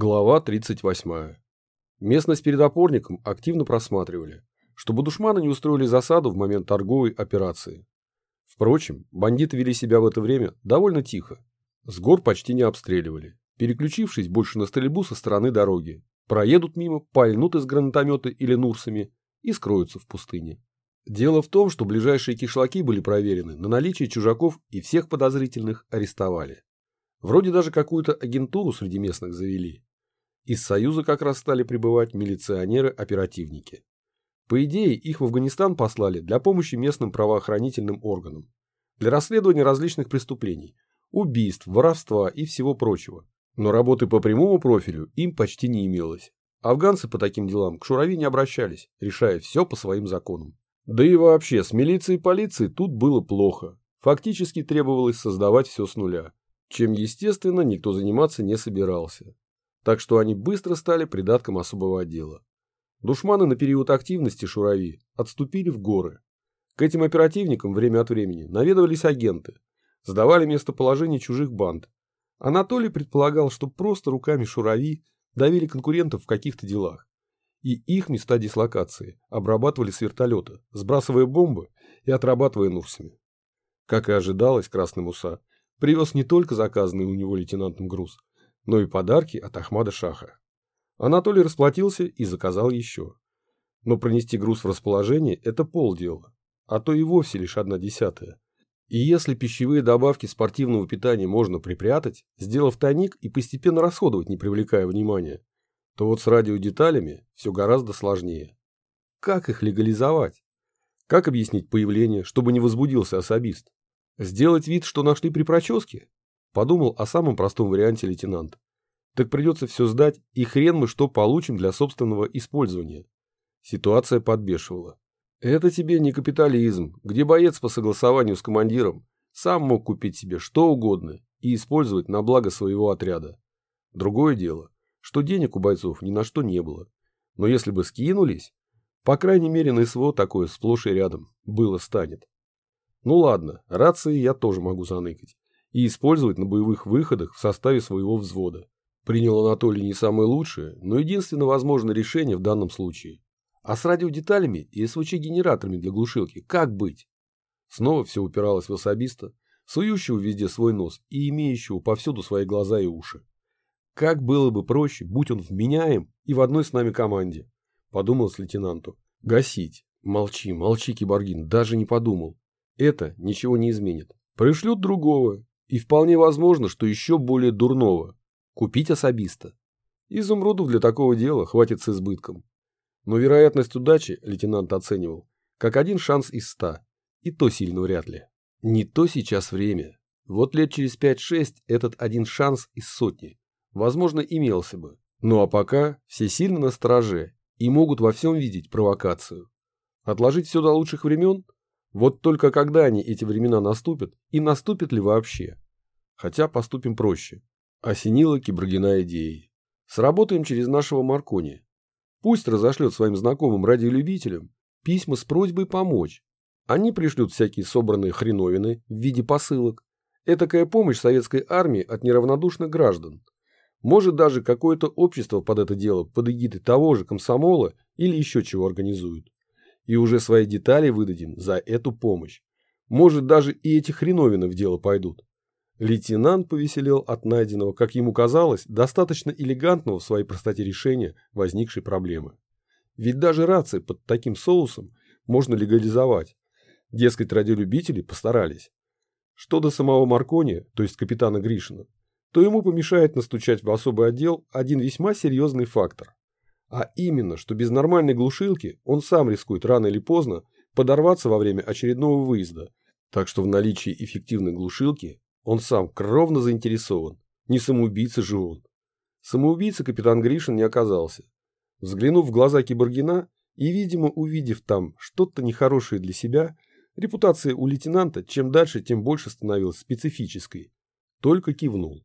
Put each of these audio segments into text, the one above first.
Глава 38. Местность перед опорником активно просматривали, чтобы душманы не устроили засаду в момент торговой операции. Впрочем, бандиты вели себя в это время довольно тихо. С гор почти не обстреливали, переключившись больше на стрельбу со стороны дороги. Проедут мимо, пальнут из гранатомета или нурсами и скроются в пустыне. Дело в том, что ближайшие кишлаки были проверены на наличие чужаков и всех подозрительных арестовали. Вроде даже какую-то агентуру среди местных завели. Из Союза как раз стали прибывать милиционеры-оперативники. По идее, их в Афганистан послали для помощи местным правоохранительным органам. Для расследования различных преступлений, убийств, воровства и всего прочего. Но работы по прямому профилю им почти не имелось. Афганцы по таким делам к Шурави не обращались, решая все по своим законам. Да и вообще, с милицией и полицией тут было плохо. Фактически требовалось создавать все с нуля чем, естественно, никто заниматься не собирался. Так что они быстро стали придатком особого отдела. Душманы на период активности Шурави отступили в горы. К этим оперативникам время от времени наведывались агенты, сдавали местоположение чужих банд. Анатолий предполагал, что просто руками Шурави давили конкурентов в каких-то делах. И их места дислокации обрабатывали с вертолета, сбрасывая бомбы и отрабатывая нурсами. Как и ожидалось, Красный Муса привез не только заказанный у него лейтенантом груз, но и подарки от Ахмада Шаха. Анатолий расплатился и заказал еще. Но пронести груз в расположение – это полдела, а то и вовсе лишь одна десятая. И если пищевые добавки спортивного питания можно припрятать, сделав тайник и постепенно расходовать, не привлекая внимания, то вот с радиодеталями все гораздо сложнее. Как их легализовать? Как объяснить появление, чтобы не возбудился особист? Сделать вид, что нашли при проческе? Подумал о самом простом варианте лейтенант. Так придется все сдать, и хрен мы что получим для собственного использования. Ситуация подбешивала. Это тебе не капитализм, где боец по согласованию с командиром сам мог купить себе что угодно и использовать на благо своего отряда. Другое дело, что денег у бойцов ни на что не было. Но если бы скинулись, по крайней мере на СВО такое сплошь и рядом было станет. Ну ладно, рации я тоже могу заныкать. И использовать на боевых выходах в составе своего взвода. Принял Анатолий не самое лучшее, но единственно возможное решение в данном случае. А с радиодеталями и СВЧ-генераторами для глушилки как быть? Снова все упиралось в особиста, сующего везде свой нос и имеющего повсюду свои глаза и уши. Как было бы проще, будь он вменяем и в одной с нами команде, подумал с лейтенанту. Гасить. Молчи, молчи, киборгин, даже не подумал. Это ничего не изменит. Пришлют другого. И вполне возможно, что еще более дурного. Купить особиста. Изумрудов для такого дела хватит с избытком. Но вероятность удачи лейтенант оценивал как один шанс из ста. И то сильно вряд ли. Не то сейчас время. Вот лет через 5-6 этот один шанс из сотни, возможно, имелся бы. Ну а пока все сильно на стороже и могут во всем видеть провокацию. Отложить все до лучших времен – вот только когда они, эти времена, наступят, и наступят ли вообще? Хотя поступим проще. Осенила Кибрагина идеей. Сработаем через нашего Маркони. Пусть разошлет своим знакомым радиолюбителям письма с просьбой помочь. Они пришлют всякие собранные хреновины в виде посылок. Этакая помощь советской армии от неравнодушных граждан. Может даже какое-то общество под это дело под эгидой того же комсомола или еще чего организует и уже свои детали выдадим за эту помощь. Может, даже и эти хреновины в дело пойдут. Лейтенант повеселел от найденного, как ему казалось, достаточно элегантного в своей простоте решения возникшей проблемы. Ведь даже рации под таким соусом можно легализовать. Дескать, радиолюбители постарались. Что до самого Маркони, то есть капитана Гришина, то ему помешает настучать в особый отдел один весьма серьезный фактор. А именно, что без нормальной глушилки он сам рискует рано или поздно подорваться во время очередного выезда. Так что в наличии эффективной глушилки он сам кровно заинтересован. Не самоубийца же он. Самоубийца капитан Гришин не оказался. Взглянув в глаза Киборгина и, видимо, увидев там что-то нехорошее для себя, репутация у лейтенанта чем дальше, тем больше становилась специфической. Только кивнул.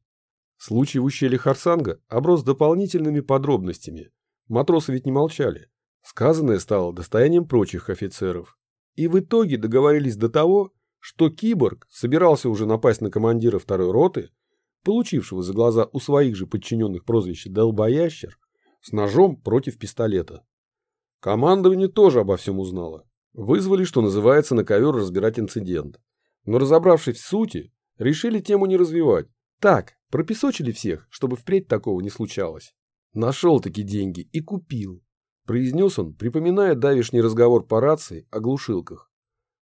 Случай в ущелье Харсанга оброс дополнительными подробностями, Матросы ведь не молчали. Сказанное стало достоянием прочих офицеров. И в итоге договорились до того, что киборг собирался уже напасть на командира второй роты, получившего за глаза у своих же подчиненных прозвище «долбоящер», с ножом против пистолета. Командование тоже обо всем узнало. Вызвали, что называется, на ковер разбирать инцидент. Но разобравшись в сути, решили тему не развивать. Так, пропесочили всех, чтобы впредь такого не случалось. Нашел-таки деньги и купил. Произнес он, припоминая давишний разговор по рации о глушилках.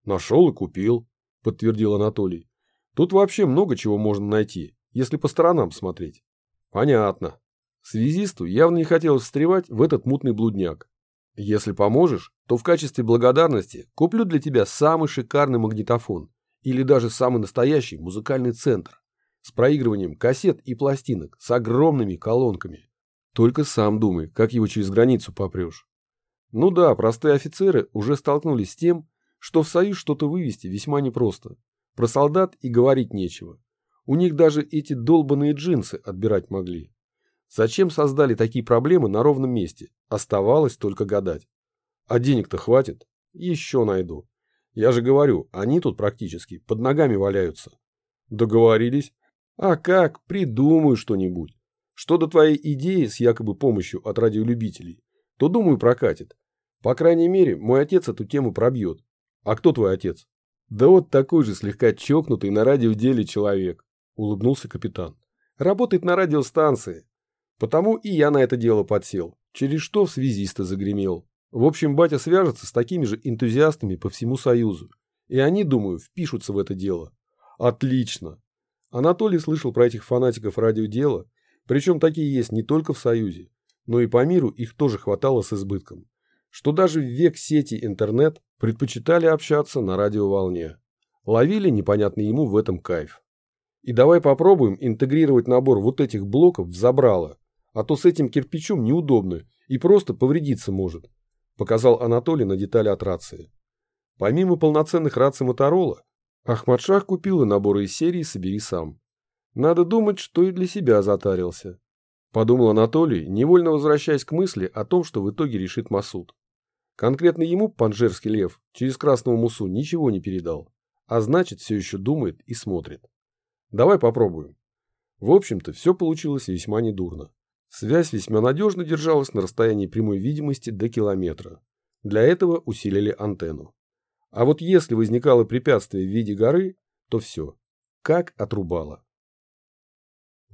Нашел и купил, подтвердил Анатолий. Тут вообще много чего можно найти, если по сторонам смотреть. Понятно. Связисту явно не хотелось встревать в этот мутный блудняк. Если поможешь, то в качестве благодарности куплю для тебя самый шикарный магнитофон или даже самый настоящий музыкальный центр с проигрыванием кассет и пластинок с огромными колонками. Только сам думай, как его через границу попрешь. Ну да, простые офицеры уже столкнулись с тем, что в Союз что-то вывести весьма непросто. Про солдат и говорить нечего. У них даже эти долбанные джинсы отбирать могли. Зачем создали такие проблемы на ровном месте? Оставалось только гадать. А денег-то хватит? Еще найду. Я же говорю, они тут практически под ногами валяются. Договорились? А как? Придумаю что-нибудь. Что до твоей идеи с якобы помощью от радиолюбителей, то, думаю, прокатит. По крайней мере, мой отец эту тему пробьет. А кто твой отец? Да вот такой же слегка чокнутый на радиоделе человек, улыбнулся капитан. Работает на радиостанции. Потому и я на это дело подсел, через что в связиста загремел. В общем, батя свяжется с такими же энтузиастами по всему Союзу. И они, думаю, впишутся в это дело. Отлично. Анатолий слышал про этих фанатиков радиодела, причем такие есть не только в Союзе, но и по миру их тоже хватало с избытком. Что даже в век сети интернет предпочитали общаться на радиоволне. Ловили непонятный ему в этом кайф. И давай попробуем интегрировать набор вот этих блоков в забрало, а то с этим кирпичом неудобно и просто повредиться может, показал Анатолий на детали от рации. Помимо полноценных раций Моторола, Ахмадшах купил и наборы из серии «Собери сам». Надо думать, что и для себя затарился. Подумал Анатолий, невольно возвращаясь к мысли о том, что в итоге решит Масуд. Конкретно ему Панжерский лев через Красного Мусу ничего не передал, а значит все еще думает и смотрит. Давай попробуем. В общем-то, все получилось весьма недурно. Связь весьма надежно держалась на расстоянии прямой видимости до километра. Для этого усилили антенну. А вот если возникало препятствие в виде горы, то все, как отрубало.